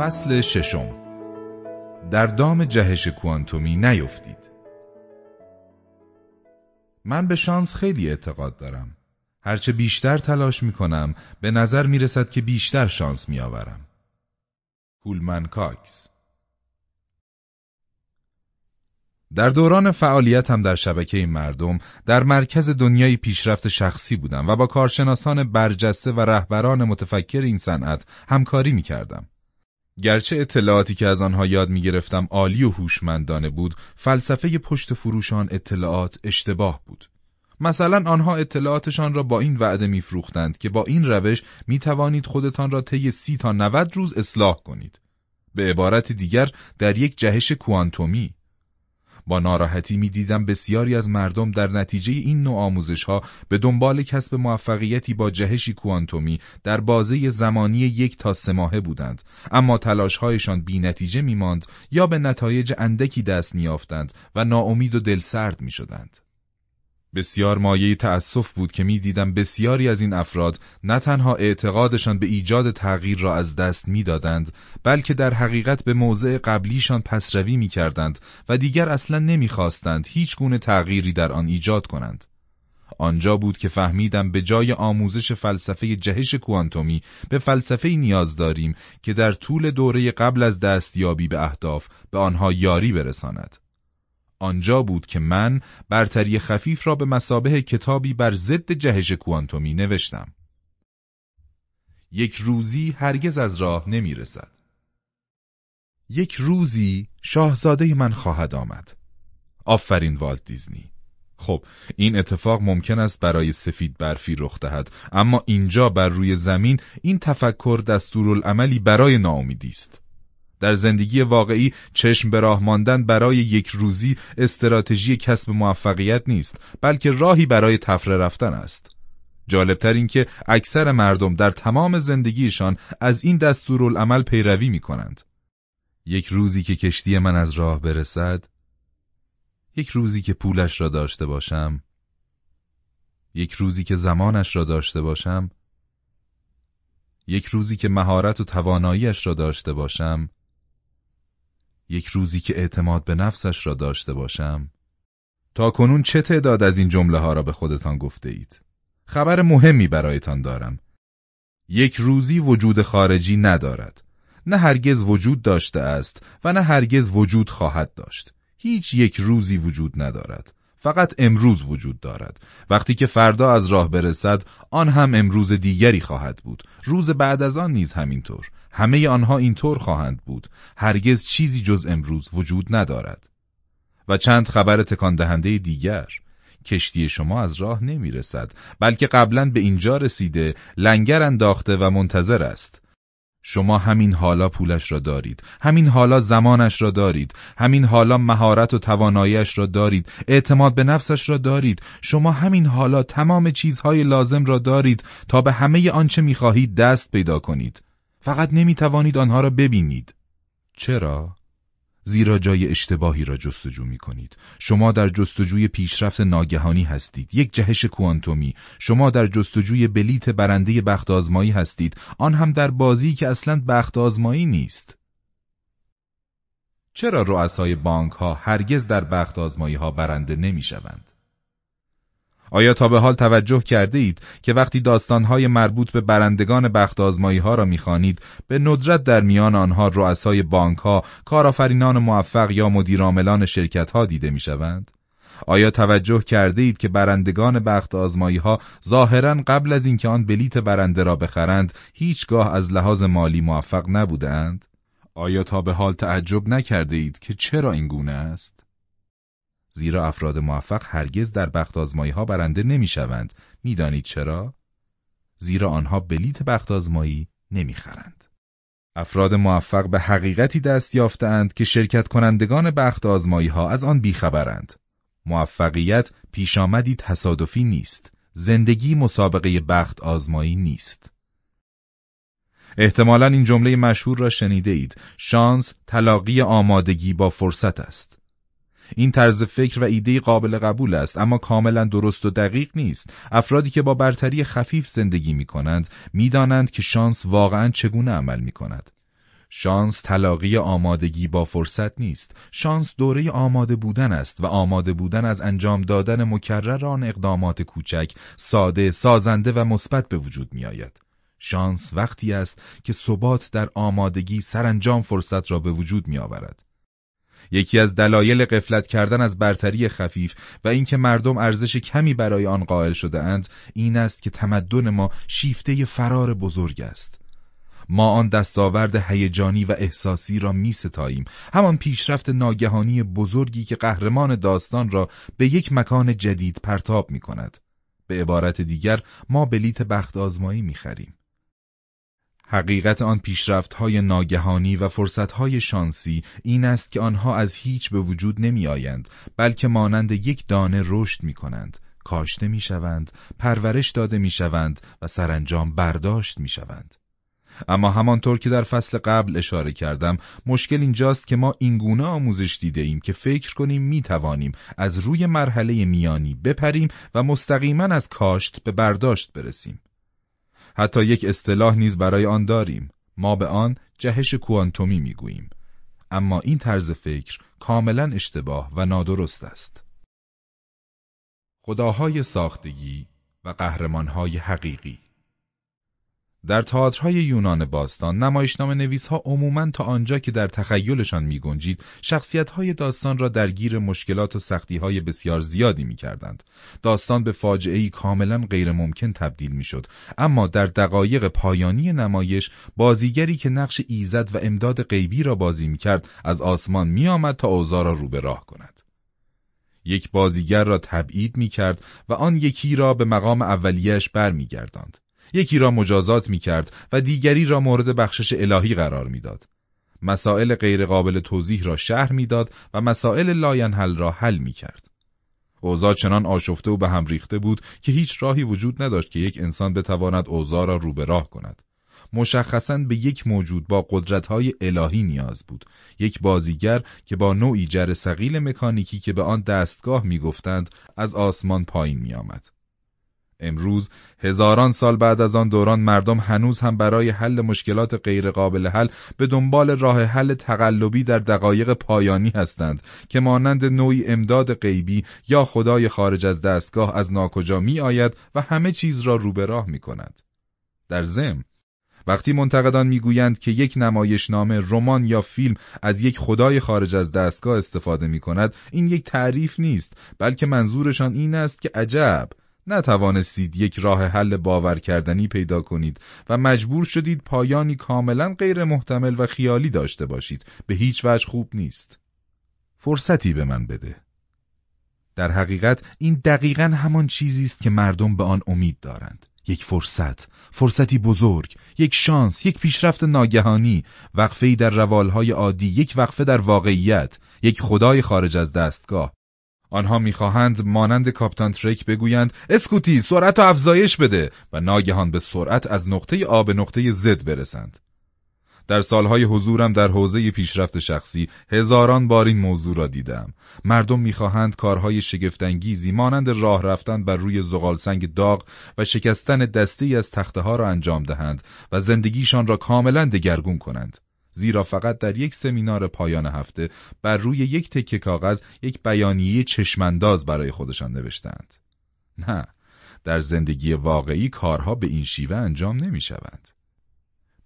فصل ششم. در دام جهش کوانتومی نیفتید. من به شانس خیلی اعتقاد دارم. هرچه بیشتر تلاش می کنم به نظر می رسد که بیشتر شانس می آورم هولمن کاکس در دوران فعالیتم در شبکه مردم در مرکز دنیای پیشرفت شخصی بودم و با کارشناسان برجسته و رهبران متفکر این صنعت همکاری می کردم. گرچه اطلاعاتی که از آنها یاد می گرفتم عالی و هوشمندانه بود، فلسفه پشت فروشان اطلاعات اشتباه بود. مثلا آنها اطلاعاتشان را با این وعده میفروختند که با این روش می توانید خودتان را طی سی تا 90 روز اصلاح کنید. به عبارت دیگر در یک جهش کوانتومی با ناراحتی می‌دیدم بسیاری از مردم در نتیجه این نوع آموزش ها به دنبال کسب موفقیتی با جهشی کوانتومی در بازه زمانی یک تا سه ماهه بودند اما تلاشهایشان بی نتیجه می ماند یا به نتایج اندکی دست میافتند و ناامید و دلسرد می شدند. بسیار مایه تأسف بود که می‌دیدم بسیاری از این افراد نه تنها اعتقادشان به ایجاد تغییر را از دست می‌دادند بلکه در حقیقت به موضع قبلیشان پسروی می‌کردند و دیگر اصلا نمی‌خواستند هیچ گونه تغییری در آن ایجاد کنند. آنجا بود که فهمیدم به جای آموزش فلسفه جهش کوانتومی به فلسفه نیاز داریم که در طول دوره قبل از دستیابی به اهداف به آنها یاری برساند. آنجا بود که من برتری خفیف را به مسابه کتابی بر ضد جهش کوانتومی نوشتم. یک روزی هرگز از راه نمی رسد. یک روزی شاهزاده من خواهد آمد. آفرین والت دیزنی. خب این اتفاق ممکن است برای سفید برفی رخ دهد اما اینجا بر روی زمین این تفکر دستورالعملی برای ناامیدی است. در زندگی واقعی چشم به راه ماندن برای یک روزی استراتژی کسب موفقیت نیست بلکه راهی برای تفره رفتن است جالبتر این که اکثر مردم در تمام زندگیشان از این دستورالعمل پیروی می کنند. یک روزی که کشتی من از راه برسد یک روزی که پولش را داشته باشم یک روزی که زمانش را داشته باشم یک روزی که مهارت و تواناییش را داشته باشم یک روزی که اعتماد به نفسش را داشته باشم تا کنون چه تعداد از این جمله ها را به خودتان گفته اید خبر مهمی برایتان دارم. یک روزی وجود خارجی ندارد. نه هرگز وجود داشته است و نه هرگز وجود خواهد داشت. هیچ یک روزی وجود ندارد. فقط امروز وجود دارد. وقتی که فردا از راه برسد آن هم امروز دیگری خواهد بود. روز بعد از آن نیز همینطور. همه آنها اینطور خواهند بود. هرگز چیزی جز امروز وجود ندارد. و چند خبر تکان دهنده دیگر. کشتی شما از راه نمی رسد بلکه قبلا به اینجا رسیده لنگر انداخته و منتظر است. شما همین حالا پولش را دارید همین حالا زمانش را دارید همین حالا مهارت و تواناییش را دارید اعتماد به نفسش را دارید. شما همین حالا تمام چیزهای لازم را دارید تا به همه آنچه می‌خواهید دست پیدا کنید. فقط نمی‌توانید آنها را ببینید چرا؟ زیرا جای اشتباهی را جستجو می کنید. شما در جستجوی پیشرفت ناگهانی هستید. یک جهش کوانتومی. شما در جستجوی بلیت برنده بخت آزمایی هستید. آن هم در بازی که اصلا بخت آزمایی نیست. چرا رؤسای بانک ها هرگز در بخت آزمایی ها برنده نمی شوند؟ آیا تا به حال توجه کرده اید که وقتی داستانهای مربوط به برندگان بخت آزمایی ها را می‌خوانید به ندرت در میان آنها رؤسای بانک ها، کارآفرینان موفق یا مدیرعاملان شرکت ها دیده می‌شوند؟ آیا توجه کرده اید که برندگان بخت آزمایی ها ظاهرا قبل از اینکه آن بلیت برنده را بخرند هیچگاه از لحاظ مالی موفق نبودند؟ آیا تا به حال تعجب نکرده اید که چرا این گونه است؟ زیرا افراد موفق هرگز در بخت ها برنده نمی شوند. می‌دانید چرا؟ زیرا آنها بلیت بخت آزمایی نمی خرند. افراد موفق به حقیقتی دست یافتند که شرکت کنندگان بخت آزمایی ها از آن بیخبرند. موفقیت پیش آمدی تصادفی نیست. زندگی مسابقه بخت آزمایی نیست. احتمالا این جمله مشهور را شنیده اید. شانس تلاقی آمادگی با فرصت است. این طرز فکر و ایده قابل قبول است اما کاملا درست و دقیق نیست. افرادی که با برتری خفیف زندگی می کنند می دانند که شانس واقعا چگونه عمل می کند. شانس تلاقی آمادگی با فرصت نیست. شانس دوره آماده بودن است و آماده بودن از انجام دادن مکرر آن اقدامات کوچک، ساده، سازنده و مثبت به وجود می آید. شانس وقتی است که ثبات در آمادگی سرانجام فرصت را به وجود می آورد. یکی از دلایل قفلت کردن از برتری خفیف و اینکه مردم ارزش کمی برای آن قائل شده اند این است که تمدن ما شیفته فرار بزرگ است. ما آن دستاورد هیجانی و احساسی را می ستاییم همان پیشرفت ناگهانی بزرگی که قهرمان داستان را به یک مکان جدید پرتاب می کند. به عبارت دیگر ما بلیت بخت آزمایی می خریم. حقیقت آن پیشرفت های ناگهانی و فرصت های شانسی این است که آنها از هیچ به وجود نمی آیند بلکه مانند یک دانه رشد می کنند کاشته می شوند پرورش داده می شوند و سرانجام برداشت می شوند اما همانطور که در فصل قبل اشاره کردم مشکل اینجاست که ما اینگونه آموزش دیده ایم که فکر کنیم می توانیم از روی مرحله میانی بپریم و مستقیما از کاشت به برداشت برسیم. حتی یک اصطلاح نیز برای آن داریم. ما به آن جهش کوانتومی می‌گوییم. اما این طرز فکر کاملا اشتباه و نادرست است. خداهای ساختگی و قهرمانهای حقیقی. در تئاترهای یونان باستان نمایشنامه نویسها عموماً تا آنجا که در تخیلشان می گنجید شخصیتهای داستان را درگیر مشکلات و سختیهای بسیار زیادی می کردند. داستان به فاجعه‌ای کاملا غیرممکن تبدیل می شد. اما در دقایق پایانی نمایش بازیگری که نقش ایزد و امداد غیبی را بازی می کرد از آسمان می آمد تا اوضاع را رو به راه کند. یک بازیگر را تبعید می کرد و آن یکی را به مقام اولیش برمیگرداند. یکی را مجازات می کرد و دیگری را مورد بخشش الهی قرار می‌داد. مسائل غیرقابل توضیح را شرح می‌داد و مسائل لاینحل را حل می کرد. اوضاع چنان آشفته و به هم ریخته بود که هیچ راهی وجود نداشت که یک انسان بتواند اوضاع را رو به راه کند. مشخصا به یک موجود با قدرتهای الهی نیاز بود. یک بازیگر که با نوعی جر سقیل مکانیکی که به آن دستگاه می‌گفتند از آسمان پایین می آمد. امروز هزاران سال بعد از آن دوران مردم هنوز هم برای حل مشکلات غیرقابل حل به دنبال راه حل تقلبی در دقایق پایانی هستند که مانند نوعی امداد غیبی یا خدای خارج از دستگاه از ناکجا می آید و همه چیز را رو به راه می کند. در ضمن وقتی منتقدان می‌گویند که یک نمایشنامه، رمان یا فیلم از یک خدای خارج از دستگاه استفاده می کند، این یک تعریف نیست، بلکه منظورشان این است که عجب، نتوانستید یک راه حل باور کردنی پیدا کنید و مجبور شدید پایانی کاملا غیر محتمل و خیالی داشته باشید. به هیچ وجه خوب نیست. فرصتی به من بده. در حقیقت این دقیقا همان چیزی است که مردم به آن امید دارند. یک فرصت، فرصتی بزرگ، یک شانس، یک پیشرفت ناگهانی، وقفه‌ای در روالهای عادی، یک وقفه در واقعیت، یک خدای خارج از دستگاه، آنها می‌خواهند مانند کاپتان ترک بگویند اسکوتی سرعت و افزایش بده و ناگهان به سرعت از نقطه آ به نقطه زد برسند. در سالهای حضورم در حوزه پیشرفت شخصی هزاران بار این موضوع را دیدم. مردم می‌خواهند کارهای شگفتانگیزی مانند راه رفتن بر روی زغال سنگ داغ و شکستن دسته از تخته ها را انجام دهند و زندگیشان را کاملا دگرگون کنند. زیرا فقط در یک سمینار پایان هفته بر روی یک تکه کاغذ یک بیانیه چشمانداز برای خودشان نوشتند. نه، در زندگی واقعی کارها به این شیوه انجام نمی شوند.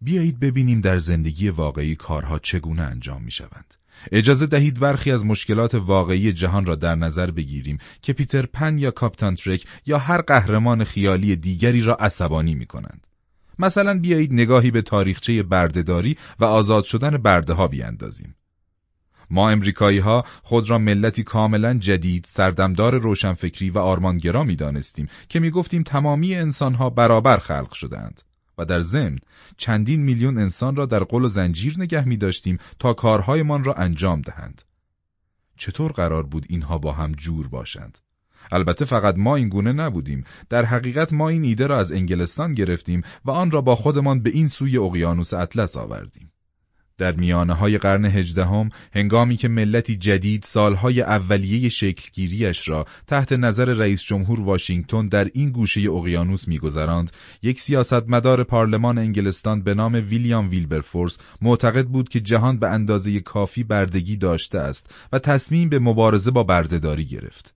بیایید ببینیم در زندگی واقعی کارها چگونه انجام می شوند. اجازه دهید برخی از مشکلات واقعی جهان را در نظر بگیریم که پیتر پن یا کاپتان ترک یا هر قهرمان خیالی دیگری را عصبانی می کنند. مثلا بیایید نگاهی به تاریخچه بردهداری و آزاد شدن برده ها بیاندازیم. ما امریکایی ها خود را ملتی کاملا جدید، سردمدار روشنفکری و آرمانگرا می دانستیم که می گفتیم تمامی انسان ها برابر خلق شدند و در ضمن چندین میلیون انسان را در قل و زنجیر نگه می داشتیم تا کارهایمان را انجام دهند. چطور قرار بود اینها با هم جور باشند؟ البته فقط ما این گونه نبودیم. در حقیقت ما این ایده را از انگلستان گرفتیم و آن را با خودمان به این سوی اقیانوس اطلس آوردیم. در میانه های قرن هجدهم هنگامی که ملتی جدید سالهای اولیه شکلگیریش را تحت نظر رئیس جمهور واشنگتن در این گوشه اقیانوس میگذراند یک سیاستمدار پارلمان انگلستان به نام ویلیام ویلبرفورس معتقد بود که جهان به اندازه کافی بردگی داشته است و تصمیم به مبارزه با بردهداری گرفت.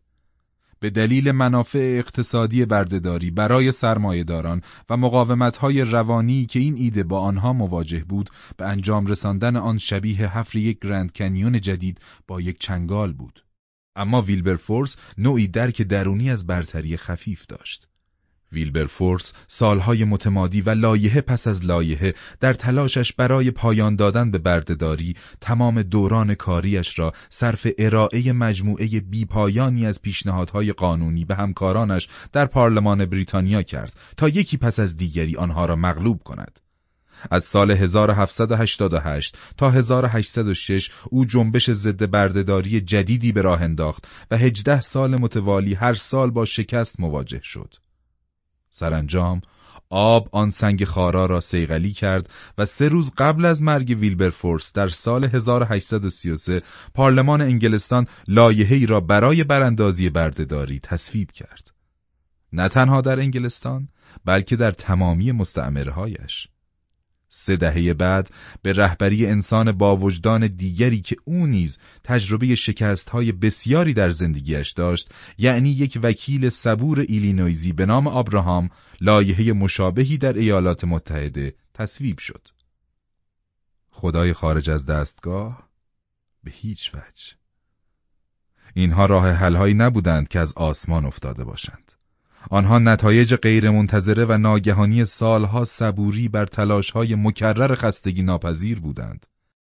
به دلیل منافع اقتصادی بردهداری برای سرمایهداران و مقاومت‌های روانی که این ایده با آنها مواجه بود به انجام رساندن آن شبیه حفر یک گرند کنیون جدید با یک چنگال بود. اما ویلبرفورس نوعی درک درونی از برتری خفیف داشت. ویلبرفورس سالهای متمادی و لایحه پس از لایحه در تلاشش برای پایان دادن به بردهداری تمام دوران کاریش را صرف ارائه مجموعه بیپایانی از پیشنهادهای قانونی به همکارانش در پارلمان بریتانیا کرد تا یکی پس از دیگری آنها را مغلوب کند. از سال 1788 تا 1806 او جنبش ضد بردهداری جدیدی به راه انداخت و هجده سال متوالی هر سال با شکست مواجه شد. سرانجام آب آن سنگ خارا را سیغلی کرد و سه روز قبل از مرگ ویلبرفورس در سال 1833 پارلمان انگلستان لایحه‌ای را برای براندازی بردهداری تصویب کرد. نه تنها در انگلستان بلکه در تمامی مستعمرهایش. سه دهه بعد به رهبری انسان با وجدان دیگری که او نیز تجربه شکستهای بسیاری در زندگیش داشت یعنی یک وکیل صبور ایلینویزی به نام آبراهام لایحه مشابهی در ایالات متحده تصویب شد. خدای خارج از دستگاه به هیچ وجه. اینها راه حلهایی نبودند که از آسمان افتاده باشند. آنها نتایج غیرمنتظره و ناگهانی سالها صبوری بر تلاشهای مکرر خستگی ناپذیر بودند.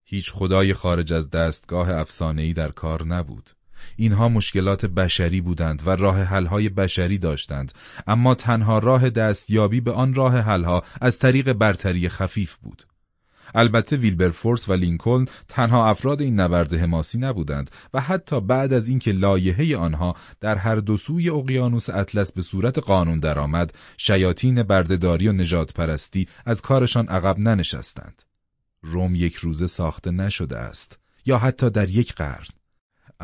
هیچ خدای خارج از دستگاه افسانه‌ای در کار نبود. اینها مشکلات بشری بودند و راه حلهای بشری داشتند اما تنها راه دستیابی به آن راه حلها از طریق برتری خفیف بود البته ویلبرفورس و لینکلن تنها افراد این نبرد حماسی نبودند و حتی بعد از اینکه لایحه آنها در هر دو سوی اقیانوس اطلس به صورت قانون درآمد شیاطین بردهداری و نجات پرستی از کارشان عقب ننشستند. روم یک روزه ساخته نشده است یا حتی در یک قرن.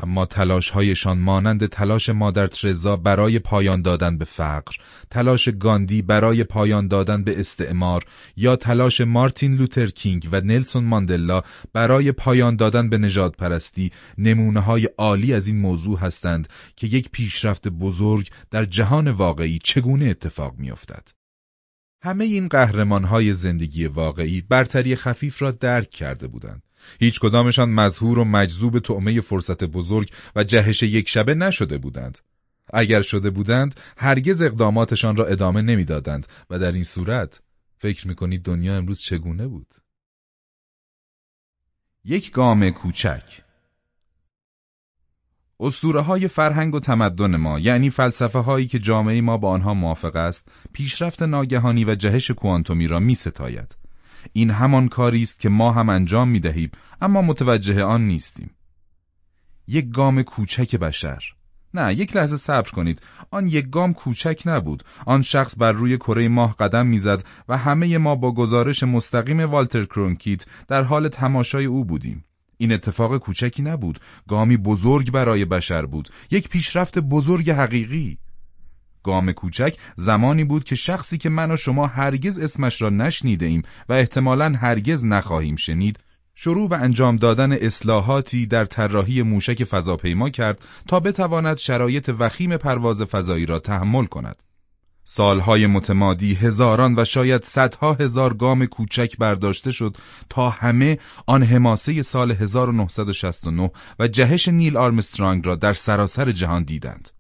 اما تلاشهایشان مانند تلاش مادر ترزا برای پایان دادن به فقر، تلاش گاندی برای پایان دادن به استعمار یا تلاش مارتین لوتر کینگ و نلسون ماندلا برای پایان دادن به نجات پرستی نمونه های عالی از این موضوع هستند که یک پیشرفت بزرگ در جهان واقعی چگونه اتفاق میافتد. همه این قهرمان های زندگی واقعی برتری خفیف را درک کرده بودند. هیچ کدامشان مظهور و مجذوب تعمه فرصت بزرگ و جهش یک شبه نشده بودند. اگر شده بودند هرگز اقداماتشان را ادامه نمی‌دادند و در این صورت فکر می‌کنید دنیا امروز چگونه بود؟ یک گام کوچک اسطوره های فرهنگ و تمدن ما یعنی فلسفه هایی که جامعه ما با آنها موافق است پیشرفت ناگهانی و جهش کوانتومی را می ستاید. این همان کاری است که ما هم انجام می دهیم اما متوجه آن نیستیم. یک گام کوچک بشر. نه یک لحظه صبر کنید. آن یک گام کوچک نبود. آن شخص بر روی کره ماه قدم می‌زد و همه ما با گزارش مستقیم والتر کرونکیت در حال تماشای او بودیم. این اتفاق کوچکی نبود. گامی بزرگ برای بشر بود. یک پیشرفت بزرگ حقیقی. گام کوچک زمانی بود که شخصی که من و شما هرگز اسمش را نشنیده ایم و احتمالا هرگز نخواهیم شنید شروع به انجام دادن اصلاحاتی در طراحی موشک فضاپیما کرد تا بتواند شرایط وخیم پرواز فضایی را تحمل کند. سالهای متمادی هزاران و شاید صدها هزار گام کوچک برداشته شد تا همه آن حماسه سال 1969 و جهش نیل آرمسترانگ را در سراسر جهان دیدند.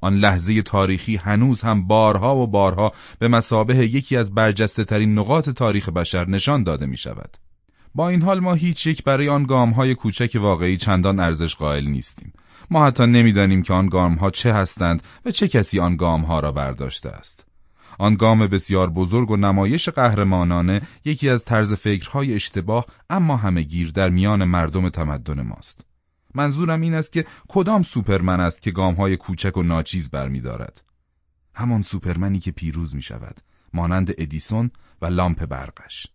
آن لحظه تاریخی هنوز هم بارها و بارها به مسابه یکی از برجسته ترین نقاط تاریخ بشر نشان داده می شود. با این حال ما هیچ یک برای آن گام های کوچک واقعی چندان ارزش قائل نیستیم. ما حتی نمی‌دانیم که آن گام ها چه هستند و چه کسی آن گام ها را برداشته است. آن گام بسیار بزرگ و نمایش قهرمانانه یکی از طرز فکرهای اشتباه اما همه گیر در میان مردم تمدن ماست. منظورم این است که کدام سوپرمن است که گامهای کوچک و ناچیز برمیدارد همان سوپرمنی که پیروز می شود مانند ادیسون و لامپ برقش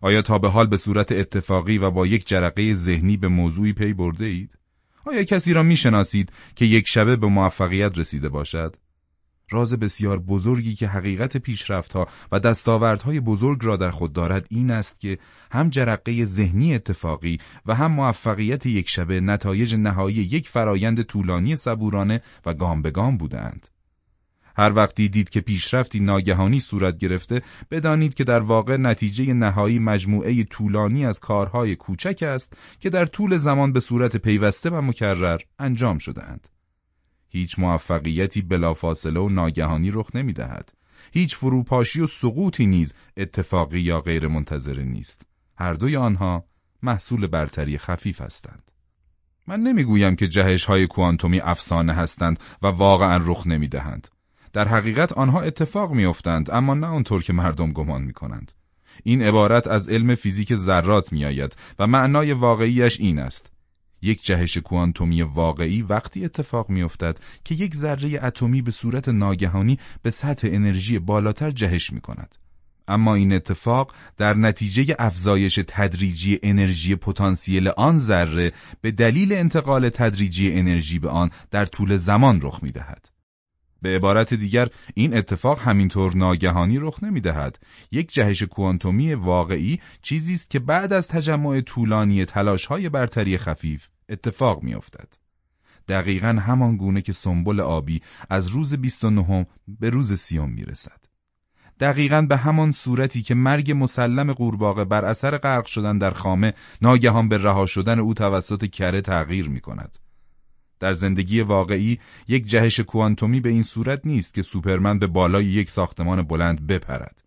آیا تا به حال به صورت اتفاقی و با یک جرقه ذهنی به موضوعی پی برده اید؟ آیا کسی را می‌شناسید که یک شبه به موفقیت رسیده باشد؟ راز بسیار بزرگی که حقیقت پیشرفتها و دستاوردهای بزرگ را در خود دارد این است که هم جرقه ذهنی اتفاقی و هم موفقیت یک شبه نتایج نهایی یک فرایند طولانی صبورانه و گام به گام بودند. هر وقتی دید که پیشرفتی ناگهانی صورت گرفته بدانید که در واقع نتیجه نهایی مجموعه طولانی از کارهای کوچک است که در طول زمان به صورت پیوسته و مکرر انجام شدهاند. هیچ موفقیتی بلافاصله و ناگهانی رخ نمی‌دهد. هیچ فروپاشی و سقوطی نیز اتفاقی یا غیر منتظره نیست. هر دوی آنها محصول برتری خفیف هستند. من نمی‌گویم که جهش های کوانتومی افسانه هستند و واقعا رخ نمی‌دهند. در حقیقت آنها اتفاق میافتند اما نه آنطور که مردم گمان می‌کنند. این عبارت از علم فیزیک ذرات میآید و معنای واقعیش این است. یک جهش کوانتومی واقعی وقتی اتفاق میافتد که یک ذره اتمی به صورت ناگهانی به سطح انرژی بالاتر جهش می کند. اما این اتفاق در نتیجه افزایش تدریجی انرژی پتانسیل آن ذره به دلیل انتقال تدریجی انرژی به آن در طول زمان رخ می دهد. به عبارت دیگر این اتفاق همینطور ناگهانی رخ نمی‌دهد. یک جهش کوانتومی واقعی چیزی است که بعد از تجمع طولانی تلاش‌های برتری خفیف اتفاق میافتد. دقیقا همان گونه که سنبل آبی از روز 29 به روز سیوم می‌رسد. دقیقا به همان صورتی که مرگ مسلم قورباغه بر اثر غرق شدن در خامه ناگهان به رها شدن او توسط کره تغییر می کند. در زندگی واقعی یک جهش کوانتومی به این صورت نیست که سوپرمن به بالای یک ساختمان بلند بپرد.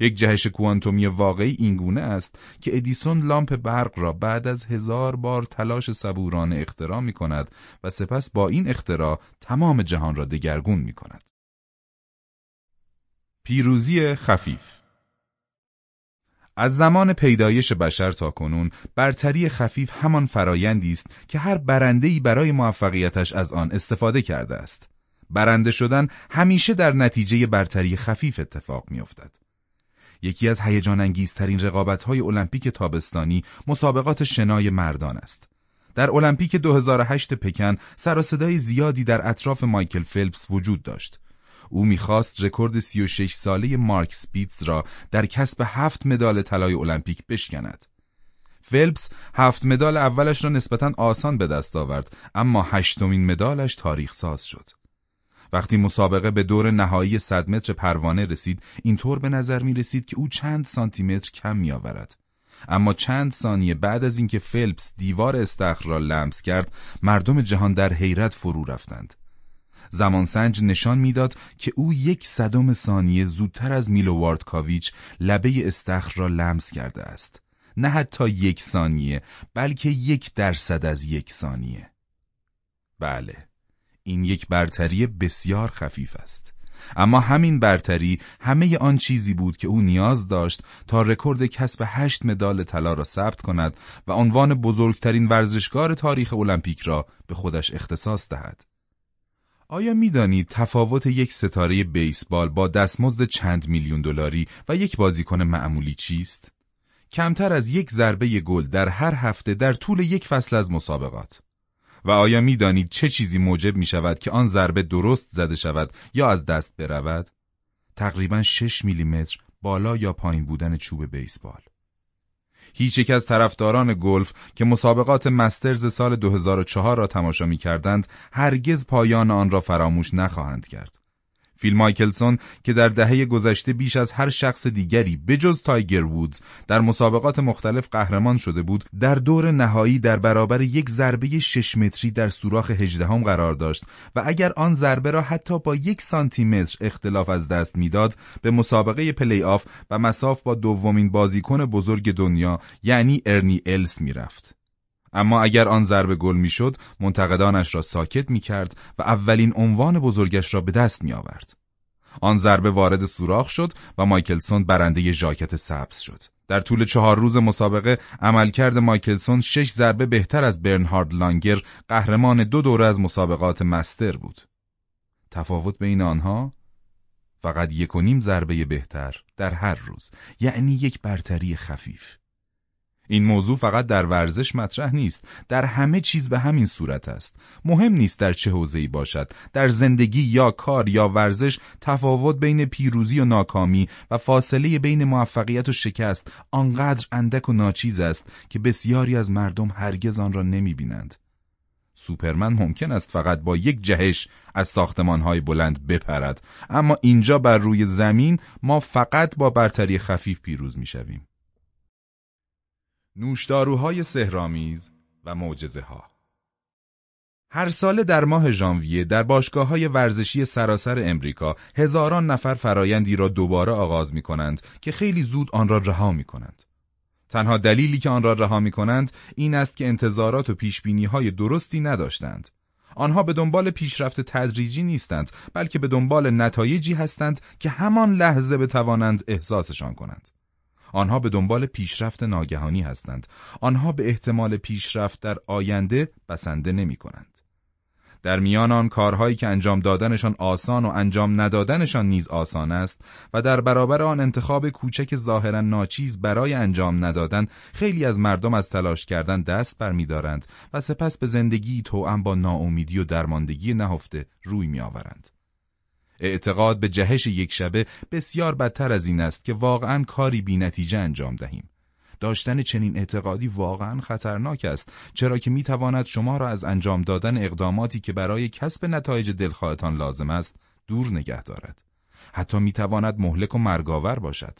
یک جهش کوانتومی واقعی اینگونه است که ادیسون لامپ برق را بعد از هزار بار تلاش صبورانه اختراع می کند و سپس با این اختراع تمام جهان را دگرگون می کند. پیروزی خفیف از زمان پیدایش بشر تا کنون برتری خفیف همان فرایندی است که هر برنده‌ای برای موفقیتش از آن استفاده کرده است. برنده شدن همیشه در نتیجه برتری خفیف اتفاق میافتد. یکی از هیجان انگیزترین رقابت‌های المپیک تابستانی مسابقات شنای مردان است. در المپیک 2008 پکن سر و صدای زیادی در اطراف مایکل فلپس وجود داشت. او می‌خواست رکورد 36 ساله مارک سپیتز را در کسب هفت مدال طلای المپیک بشکند. فلپس هفت مدال اولش را نسبتا آسان به دست آورد اما هشتمین مدالش تاریخ ساز شد. وقتی مسابقه به دور نهایی صد متر پروانه رسید اینطور به نظر می رسید که او چند سانتی متر کم می آورد. اما چند ثانیه بعد از اینکه فلپس دیوار استخر را لمس کرد مردم جهان در حیرت فرو رفتند. زمانسنج نشان می‌داد که او یک صدم ثانیه زودتر از میلوواردکاویچ لبه استخر را لمس کرده است. نه حتی یک ثانیه بلکه یک درصد از یک ثانیه. بله، این یک برتری بسیار خفیف است. اما همین برتری همه آن چیزی بود که او نیاز داشت تا رکورد کسب هشت مدال طلا را ثبت کند و عنوان بزرگترین ورزشکار تاریخ المپیک را به خودش اختصاص دهد. آیا می‌دانید تفاوت یک ستاره بیسبال با دستمزد چند میلیون دلاری و یک بازیکن معمولی چیست؟ کمتر از یک ضربه گل در هر هفته در طول یک فصل از مسابقات. و آیا می‌دانید چه چیزی موجب می شود که آن ضربه درست زده شود یا از دست برود؟ تقریبا 6 میلیمتر بالا یا پایین بودن چوب بیسبال. هیچ یک از طرفداران گلف که مسابقات مسترز سال 2004 را تماشا می کردند هرگز پایان آن را فراموش نخواهند کرد. فیل مایکلسون که در دهه گذشته بیش از هر شخص دیگری بجز تایگر وودز در مسابقات مختلف قهرمان شده بود در دور نهایی در برابر یک ضربه شش متری در سوراخ هجدهم قرار داشت و اگر آن ضربه را حتی با یک سانتی متر اختلاف از دست می‌داد به مسابقه پلی آف و مصاف با دومین بازیکن بزرگ دنیا یعنی ارنی الس می‌رفت. اما اگر آن ضربه گل می‌شد منتقدانش را ساکت می کرد و اولین عنوان بزرگش را به دست می آورد. آن ضربه وارد سوراخ شد و مایکلسون برنده ژاکت سبز شد. در طول چهار روز مسابقه عملکرد مایکلسون شش ضربه بهتر از برنهارد لانگر قهرمان دو دوره از مسابقات مستر بود. تفاوت بین آنها فقط یک و نیم ضربه بهتر در هر روز یعنی یک برتری خفیف. این موضوع فقط در ورزش مطرح نیست در همه چیز به همین صورت است. مهم نیست در چه حوزه‌ای باشد در زندگی یا کار یا ورزش تفاوت بین پیروزی و ناکامی و فاصله بین موفقیت و شکست آنقدر اندک و ناچیز است که بسیاری از مردم هرگز آن را نمی‌بینند. سوپرمن ممکن است فقط با یک جهش از ساختمانهای بلند بپرد اما اینجا بر روی زمین ما فقط با برتری خفیف پیروز می‌شویم. نوشداروهای سهرامیز و معجزه ها هر ساله در ماه ژانویه در باشگاه های ورزشی سراسر امریکا هزاران نفر فرایندی را دوباره آغاز می کنند که خیلی زود آن را رها می کنند. تنها دلیلی که آن را رها می کنند این است که انتظارات و پیشبینی های درستی نداشتند. آنها به دنبال پیشرفت تدریجی نیستند بلکه به دنبال نتایجی هستند که همان لحظه بتوانند احساسشان کنند. آنها به دنبال پیشرفت ناگهانی هستند. آنها به احتمال پیشرفت در آینده بسنده نمی کنند. در میان آن کارهایی که انجام دادنشان آسان و انجام ندادنشان نیز آسان است و در برابر آن انتخاب کوچک ظاهرا ناچیز برای انجام ندادن خیلی از مردم از تلاش کردن دست برمیدارند و سپس به زندگی توأم با ناامیدی و درماندگی نهفته روی میآورند. اعتقاد به جهش یک شبه بسیار بدتر از این است که واقعا کاری بی نتیجه انجام دهیم. داشتن چنین اعتقادی واقعا خطرناک است چرا که می تواند شما را از انجام دادن اقداماتی که برای کسب نتایج دلخواهتان لازم است دور نگه دارد. حتی می تواند مهلک و مرگاور باشد.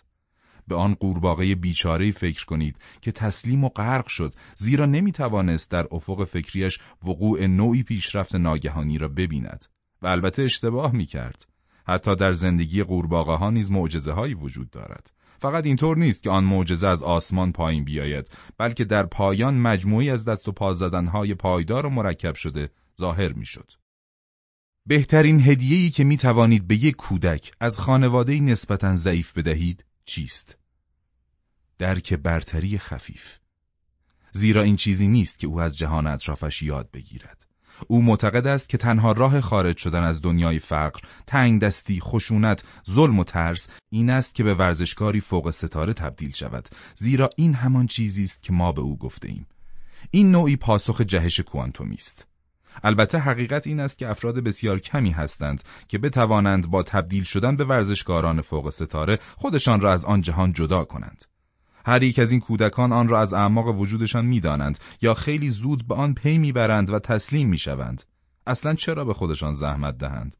به آن قورباغه بیچاره فکر کنید که تسلیم و غرق شد زیرا نمی توانست در افق فکریش وقوع نوعی پیشرفت ناگهانی را ببیند. و البته اشتباه می کرد. حتی در زندگی قورباغه ها نیز معجزه هایی وجود دارد. فقط اینطور نیست که آن معجزه از آسمان پایین بیاید بلکه در پایان مجموعی از دست و پا های پایدار و مرکب شده ظاهر می‌شد. بهترین هدیه‌ای که می توانید به یک کودک از خانواده نسبتا ضعیف بدهید چیست؟ درک برتری خفیف. زیرا این چیزی نیست که او از جهان اطرافش یاد بگیرد. او معتقد است که تنها راه خارج شدن از دنیای فقر، تنگ دستی، خشونت، ظلم و ترس این است که به ورزشکاری فوق ستاره تبدیل شود زیرا این همان چیزی است که ما به او گفته ایم. این نوعی پاسخ جهش کوانتومی است. البته حقیقت این است که افراد بسیار کمی هستند که بتوانند با تبدیل شدن به ورزشکاران فوق ستاره خودشان را از آن جهان جدا کنند. هر یک از این کودکان آن را از اعماق وجودشان می‌دانند یا خیلی زود به آن پی می‌برند و تسلیم می‌شوند. اصلا چرا به خودشان زحمت دهند؟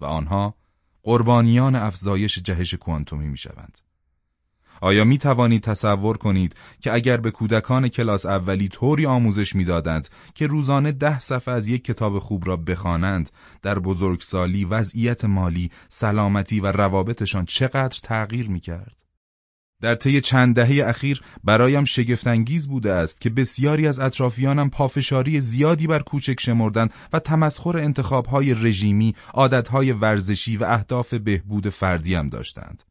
و آنها قربانیان افزایش جهش کوانتومی می‌شوند. آیا می توانید تصور کنید که اگر به کودکان کلاس اولی طوری آموزش می‌دادند که روزانه ده صفحه از یک کتاب خوب را بخوانند در بزرگسالی وضعیت مالی سلامتی و روابطشان چقدر تغییر می کرد؟ در طی چند دهه اخیر برایم شگفتانگیز بوده است که بسیاری از اطرافیانم پافشاری زیادی بر کوچک شمردن و تمسخر انتخابهای رژیمی، عادتهای ورزشی و اهداف بهبود فردیم داشتند.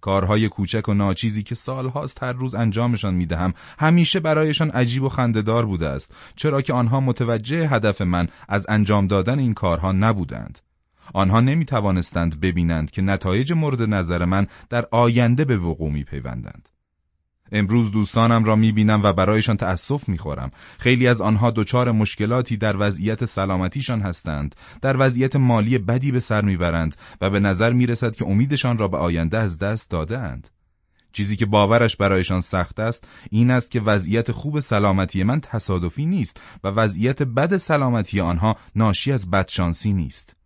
کارهای کوچک و ناچیزی که سالهاست هر روز انجامشان می‌دهم همیشه برایشان عجیب و خندهدار بوده است چرا که آنها متوجه هدف من از انجام دادن این کارها نبودند آنها نمی توانستند ببینند که نتایج مورد نظر من در آینده به وقوع می پیوندند. امروز دوستانم را می بینم و برایشان تأسف می خورم. خیلی از آنها دچار مشکلاتی در وضعیت سلامتیشان هستند، در وضعیت مالی بدی به سر می‌برند و به نظر می رسد که امیدشان را به آینده از دست داده اند. چیزی که باورش برایشان سخت است این است که وضعیت خوب سلامتی من تصادفی نیست و وضعیت بد سلامتی آنها ناشی از بدشانسی نیست.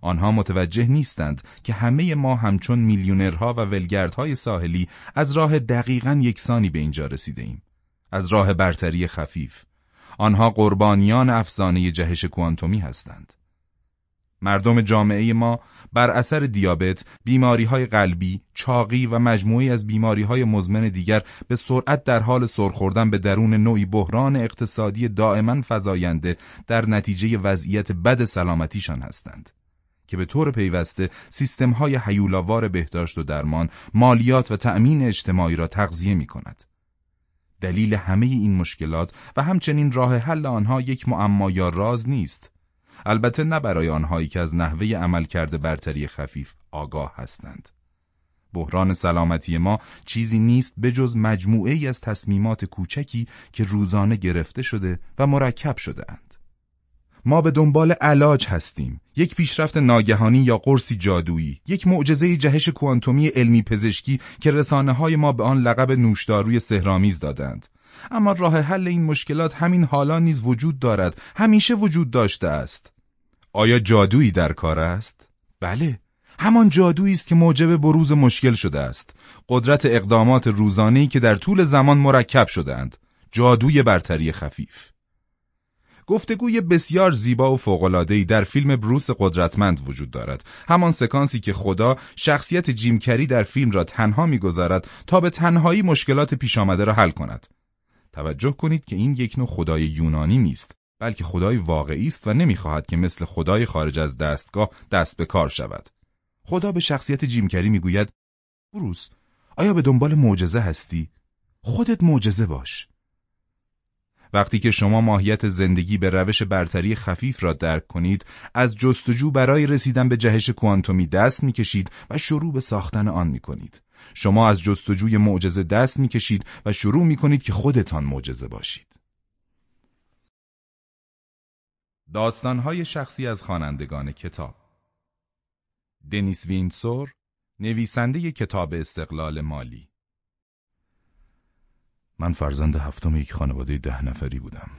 آنها متوجه نیستند که همه ما همچون میلیونرها و ولگردهای ساحلی از راه دقیقا یکسانی به اینجا رسیده ایم. از راه برتری خفیف. آنها قربانیان افسانه جهش کوانتومی هستند. مردم جامعه ما بر اثر دیابت، بیماری های قلبی، چاقی و مجموعی از بیماری های مزمن دیگر به سرعت در حال سرخوردن به درون نوعی بحران اقتصادی دائما فزاینده در نتیجه وضعیت بد سلامتیشان هستند. که به طور پیوسته سیستم‌های حیولاوار بهداشت و درمان، مالیات و تأمین اجتماعی را تغذیه می کند. دلیل همه این مشکلات و همچنین راه حل آنها یک معما یا راز نیست. البته نه برای آنهایی که از نحوه عمل کرده برتری خفیف آگاه هستند. بحران سلامتی ما چیزی نیست به جز مجموعه ای از تصمیمات کوچکی که روزانه گرفته شده و مرکب شده اند. ما به دنبال علاج هستیم، یک پیشرفت ناگهانی یا قرصی جادویی، یک معجزه جهش کوانتومی علمی پزشکی که رسانه های ما به آن لقب نوشداروی سهرامیز دادند. اما راه حل این مشکلات همین حالا نیز وجود دارد، همیشه وجود داشته است. آیا جادویی در کار است؟ بله، همان جادویی است که موجب بروز مشکل شده است. قدرت اقدامات روزانه‌ای که در طول زمان مرکب شدهاند. جادوی برتری خفیف. گفتگوی بسیار زیبا و فوق‌العاده‌ای در فیلم بروس قدرتمند وجود دارد. همان سکانسی که خدا شخصیت جیمکری در فیلم را تنها می‌گذارد تا به تنهایی مشکلات پیش آمده را حل کند. توجه کنید که این یک نوع خدای یونانی نیست، بلکه خدای واقعی است و نمی‌خواهد که مثل خدای خارج از دستگاه دست به کار شود. خدا به شخصیت جیمکری می‌گوید بروس آیا به دنبال معجزه هستی؟ خودت معجزه باش. وقتی که شما ماهیت زندگی به روش برتری خفیف را درک کنید، از جستجو برای رسیدن به جهش کوانتومی دست می‌کشید و شروع به ساختن آن می‌کنید. شما از جستجوی معجزه دست می‌کشید و شروع می‌کنید که خودتان معجزه باشید. داستانهای شخصی از خوانندگان کتاب دنیس وینسور نویسنده کتاب استقلال مالی من فرزند هفتم یک خانواده ده نفری بودم.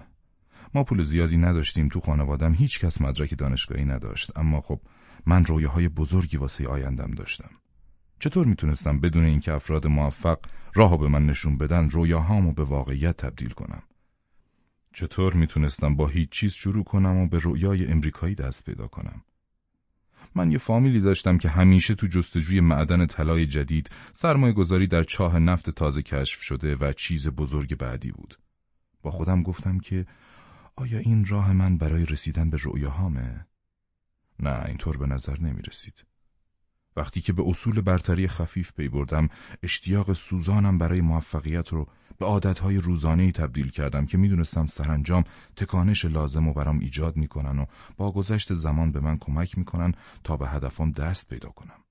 ما پول زیادی نداشتیم تو خانوادم هیچ کس مدرک دانشگاهی نداشت اما خب من رویاهای بزرگی واسه آیندم داشتم. چطور می‌تونستم بدون اینکه افراد موفق راهو به من نشون بدن رویاهامو به واقعیت تبدیل کنم؟ چطور می‌تونستم با هیچ چیز شروع کنم و به رویای امریکایی دست پیدا کنم؟ من یه فامیلی داشتم که همیشه تو جستجوی معدن طلای جدید سرمایه گذاری در چاه نفت تازه کشف شده و چیز بزرگ بعدی بود. با خودم گفتم که آیا این راه من برای رسیدن به رؤیاهامه؟ نه اینطور به نظر نمی رسید. وقتی که به اصول برتری خفیف پی بردم اشتیاق سوزانم برای موفقیت رو به عادتهای روزانهی تبدیل کردم که می‌دونستم سرانجام تکانش لازم و برام ایجاد می‌کنن و با گذشت زمان به من کمک می‌کنن تا به هدفم دست پیدا کنم.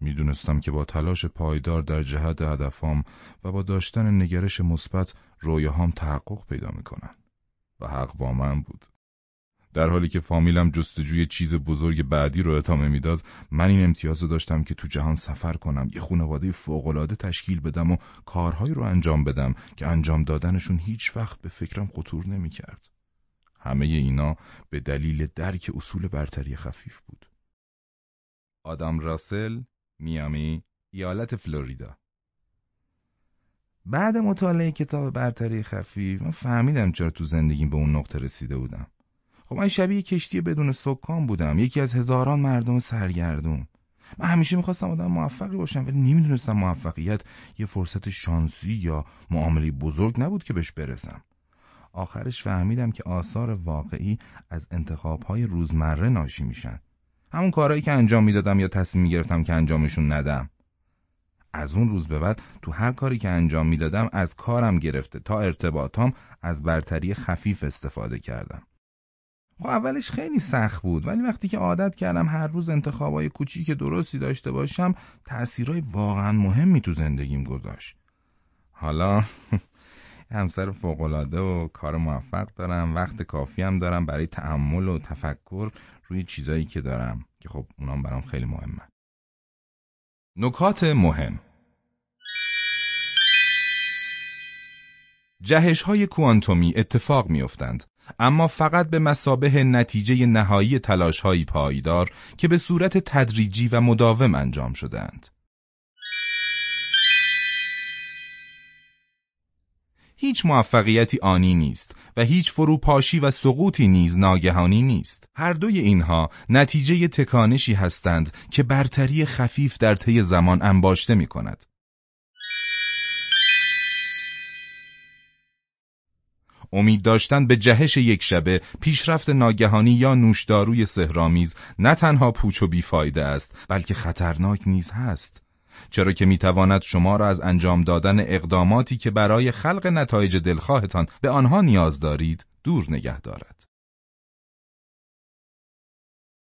می‌دونستم که با تلاش پایدار در جهت هدفام و با داشتن نگرش مثبت رویاهام تحقق پیدا می‌کنن و حق با من بود. در حالی که فامیلم جستجوی چیز بزرگ بعدی رو اتامه می‌داد من این امتیاز داشتم که تو جهان سفر کنم یه خانواده فوقالعاده تشکیل بدم و کارهایی رو انجام بدم که انجام دادنشون هیچ وقت به فکرم خطور نمی‌کرد. همه اینا به دلیل درک اصول برتری خفیف بود. آدام راسل، میامی، ایالت فلوریدا بعد مطالعه کتاب برتری خفیف من فهمیدم چرا تو زندگیم به اون نقطه رسیده بودم. خب من شبیه کشتی بدون سکان بودم. یکی از هزاران مردم سرگردون. من همیشه می‌خواستم آدم موفقی باشم ولی نمی‌دونستم موفقیت یه فرصت شانسی یا معامله بزرگ نبود که بهش برسم. آخرش فهمیدم که آثار واقعی از انتخابهای روزمره ناشی میشن. همون کارهایی که انجام می‌دادم یا تصمیم می‌گرفتم که انجامشون ندم. از اون روز به بعد تو هر کاری که انجام می‌دادم از کارم گرفته تا ارتباطام از برتری خفیف استفاده کردم. خب اولش خیلی سخت بود ولی وقتی که عادت کردم هر روز انتخابای کوچیک درستی داشته باشم تأثیرهای واقعا مهمی تو زندگیم گذاشت. حالا همسر فوقالعاده و کار موفق دارم وقت کافی هم دارم برای تعمل و تفکر روی چیزایی که دارم که خب اونام برام خیلی مهمه نکات مهم جهش های کوانتومی اتفاق میافتند. اما فقط به مسابه نتیجه نهایی تلاشهایی پایدار که به صورت تدریجی و مداوم انجام شدهاند. هیچ موفقیتی آنی نیست و هیچ فروپاشی و سقوطی نیز ناگهانی نیست. هر دوی اینها نتیجه تکانشی هستند که برتری خفیف در طی زمان انباشته می کند. امید داشتن به جهش یک شبه، پیشرفت ناگهانی یا نوشداروی سهرامیز نه تنها پوچ و بیفایده است، بلکه خطرناک نیز هست. چرا که می‌تواند شما را از انجام دادن اقداماتی که برای خلق نتایج دلخواهتان به آنها نیاز دارید دور نگه دارد.